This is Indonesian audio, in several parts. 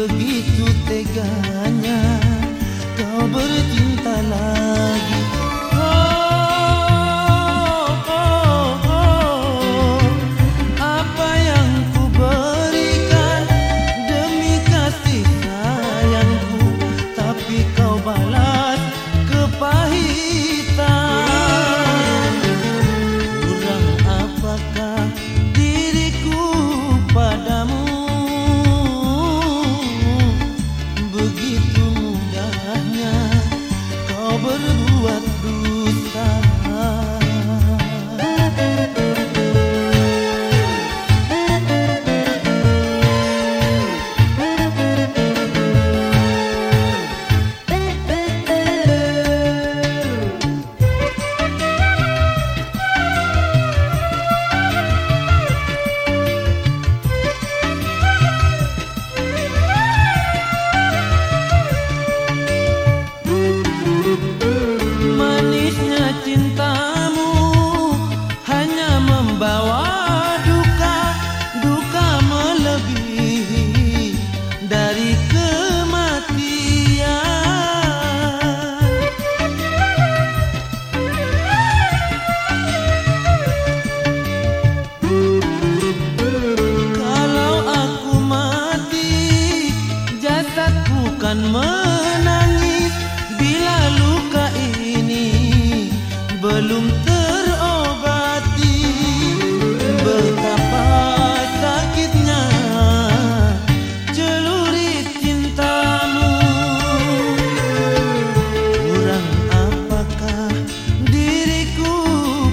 begitu teganya. Kau bertindak akan menangis bila luka ini belum terobati. Betapa sakitnya celurit cintamu. Kurang apakah diriku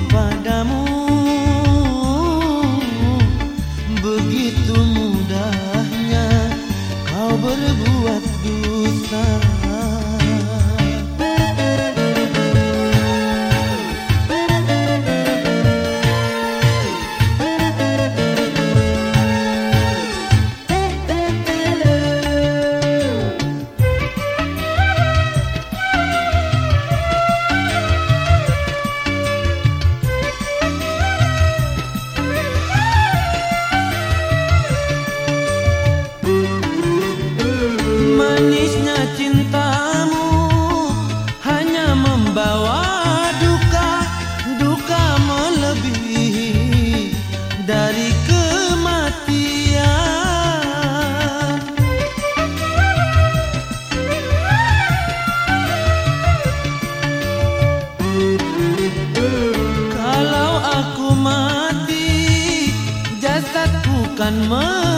padamu? Begitu mudahnya kau berbuat You. My.